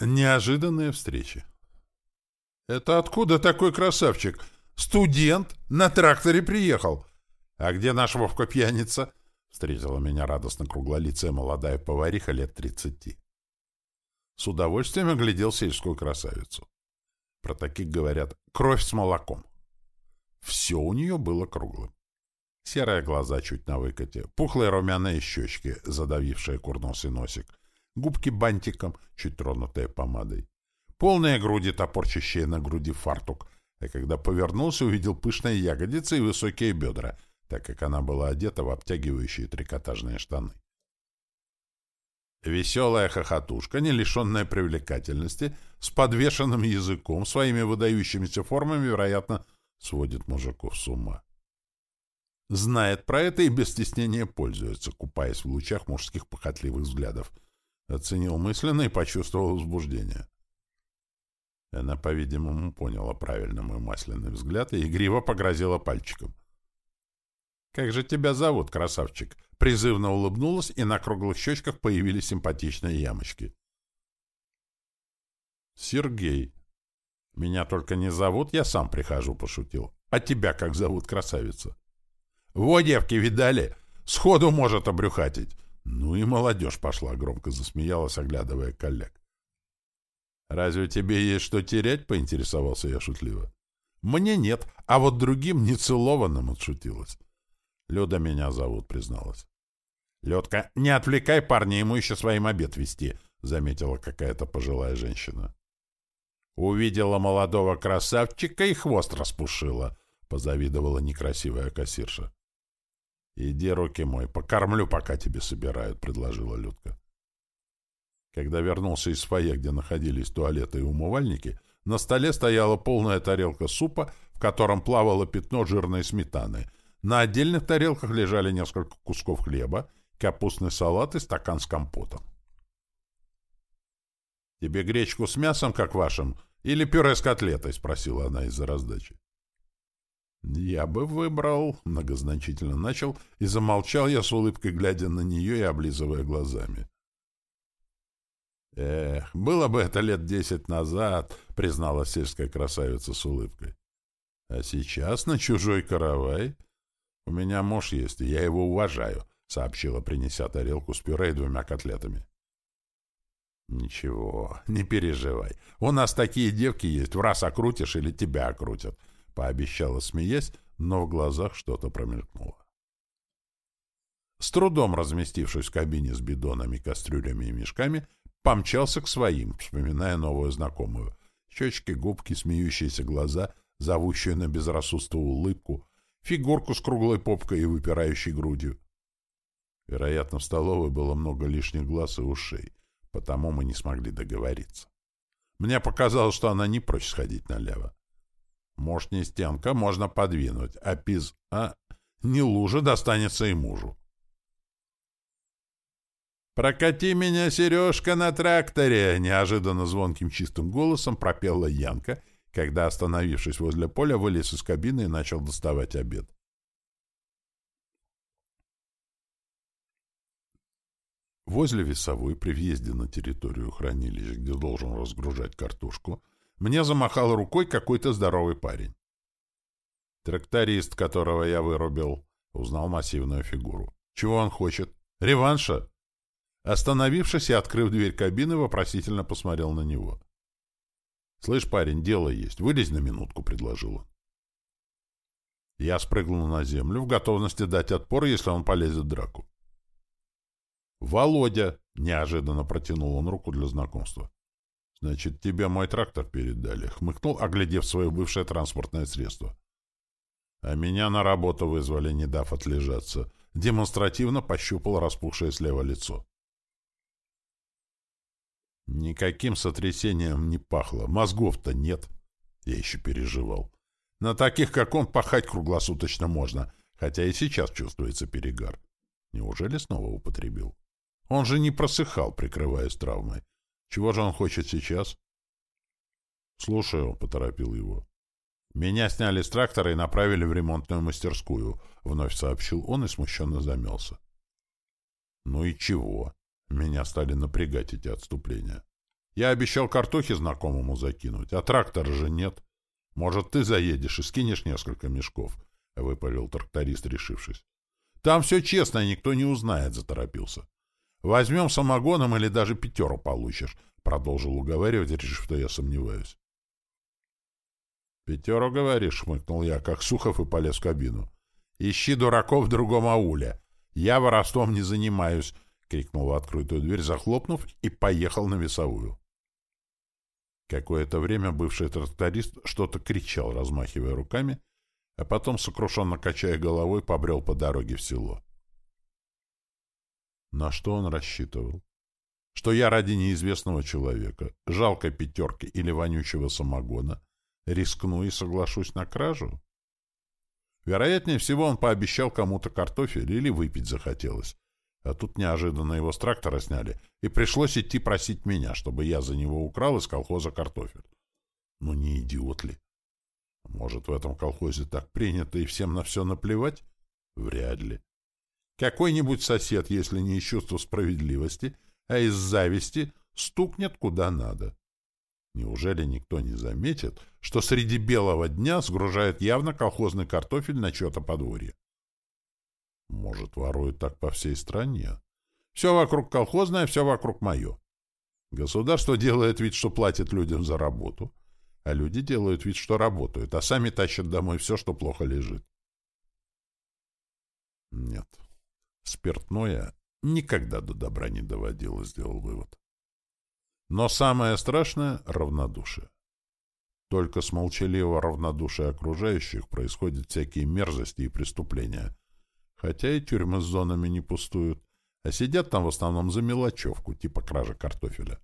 Неожиданные встречи. «Это откуда такой красавчик? Студент? На тракторе приехал. А где наш Вовка-пьяница?» Встретила меня радостно круглолицая молодая повариха лет тридцати. С удовольствием оглядел сельскую красавицу. Про таких говорят «кровь с молоком». Все у нее было круглым. Серые глаза чуть на выкате, пухлые румяные щечки, задавившие курносый носик, губки бантиком, чуть тронутые помадой, полные груди, топорчащие на груди фартук, а когда повернулся, увидел пышные ягодицы и высокие бедра, так как она была одета в обтягивающие трикотажные штаны. Веселая хохотушка, не лишенная привлекательности, с подвешенным языком, своими выдающимися формами, вероятно, сводит мужиков с ума. Знает про это и без стеснения пользуется, купаясь в лучах мужских похотливых взглядов. Оценил мысленно и почувствовал возбуждение. Она, по-видимому, поняла правильно мой масляный взгляд и игриво погрозила пальчиком. «Как же тебя зовут, красавчик?» Призывно улыбнулась, и на круглых щечках появились симпатичные ямочки. «Сергей. Меня только не зовут, я сам прихожу», — пошутил. «А тебя как зовут, красавица?» «Во, девки, видали? Сходу может обрюхатить». «Ну и молодежь пошла», — громко засмеялась, оглядывая коллег. «Разве тебе есть что терять?» — поинтересовался я шутливо. «Мне нет, а вот другим нецелованным отшутилась». «Люда меня зовут», — призналась. «Людка, не отвлекай парня, ему еще своим обед вести», — заметила какая-то пожилая женщина. «Увидела молодого красавчика и хвост распушила», — позавидовала некрасивая кассирша. «Иди, руки мой, покормлю, пока тебе собирают», — предложила Людка. Когда вернулся из фойе, где находились туалеты и умывальники, на столе стояла полная тарелка супа, в котором плавало пятно жирной сметаны. На отдельных тарелках лежали несколько кусков хлеба, капустный салат и стакан с компотом. «Тебе гречку с мясом, как вашим, или пюре с котлетой?» — спросила она из-за раздачи. «Я бы выбрал», — многозначительно начал, и замолчал я с улыбкой, глядя на нее и облизывая глазами. «Эх, было бы это лет десять назад», — признала сельская красавица с улыбкой. «А сейчас на чужой каравай? У меня муж есть, и я его уважаю», — сообщила, принеся тарелку с пюре и двумя котлетами. «Ничего, не переживай. У нас такие девки есть, в раз окрутишь или тебя окрутят», — пообещала, смеясь, но в глазах что-то промелькнуло. С трудом разместившись в кабине с бидонами, кастрюлями и мешками, помчался к своим, вспоминая новую знакомую. Щечки, губки, смеющиеся глаза, зовущую на безрассудство улыбку, фигурку с круглой попкой и выпирающей грудью. Вероятно, в столовой было много лишних глаз и ушей, потому мы не смогли договориться. Мне показалось, что она не прочь сходить налево. Может, не стенка, можно подвинуть, а пиз... А не лужа достанется и мужу. «Прокати меня, Сережка, на тракторе!» — неожиданно звонким чистым голосом пропела Янка, когда, остановившись возле поля, вылез из кабины и начал доставать обед. Возле весовой, при въезде на территорию хранилища, где должен разгружать картошку, мне замахал рукой какой-то здоровый парень. Тракторист, которого я вырубил, узнал массивную фигуру. Чего он хочет? Реванша? Остановившись и открыв дверь кабины, вопросительно посмотрел на него. «Слышь, парень, дело есть. Вылезь на минутку», — предложил он. Я спрыгнул на землю в готовности дать отпор, если он полезет в драку. «Володя!» — неожиданно протянул он руку для знакомства. «Значит, тебе мой трактор передали», — хмыкнул, оглядев свое бывшее транспортное средство. А меня на работу вызвали, не дав отлежаться. Демонстративно пощупал распухшее слева лицо. Никаким сотрясением не пахло. Мозгов-то нет. Я еще переживал. На таких, как он, пахать круглосуточно можно, хотя и сейчас чувствуется перегар. Неужели снова употребил? Он же не просыхал, прикрываясь травмой. Чего же он хочет сейчас? Слушаю, поторопил его. Меня сняли с трактора и направили в ремонтную мастерскую, вновь сообщил он и смущенно замялся. Ну и чего? Меня стали напрягать эти отступления. Я обещал картохи знакомому закинуть, а трактора же нет. Может, ты заедешь и скинешь несколько мешков, — выпалил тракторист, решившись. Там все честно, никто не узнает, — заторопился. Возьмем самогоном или даже пятеру получишь, — продолжил уговаривать, решив, что я сомневаюсь. «Пятеру, говоришь?» — хмыкнул я, как Сухов, и полез в кабину. «Ищи дураков в другом ауле. Я воровством не занимаюсь», — крикнул в открытую дверь, захлопнув, и поехал на весовую. Какое-то время бывший тракторист что-то кричал, размахивая руками, а потом, сокрушенно качая головой, побрел по дороге в село. На что он рассчитывал? Что я ради неизвестного человека, жалкой пятерки или вонючего самогона, рискну и соглашусь на кражу? Вероятнее всего, он пообещал кому-то картофель или выпить захотелось. А тут неожиданно его с трактора сняли, и пришлось идти просить меня, чтобы я за него украл из колхоза картофель. Ну, не идиот ли? Может, в этом колхозе так принято и всем на все наплевать? Вряд ли. Какой-нибудь сосед, если не из чувства справедливости, а из зависти, стукнет куда надо. Неужели никто не заметит, что среди белого дня сгружает явно колхозный картофель на чье-то подворье? Может, воруют так по всей стране? Все вокруг колхозное, все вокруг мое. Государство делает вид, что платит людям за работу, а люди делают вид, что работают, а сами тащат домой все, что плохо лежит. Нет, спиртное никогда до добра не доводило, сделал вывод. Но самое страшное — равнодушие. Только с молчаливого равнодушия окружающих происходят всякие мерзости и преступления. Хотя и тюрьмы с зонами не пустуют, а сидят там в основном за мелочевку, типа кражи картофеля.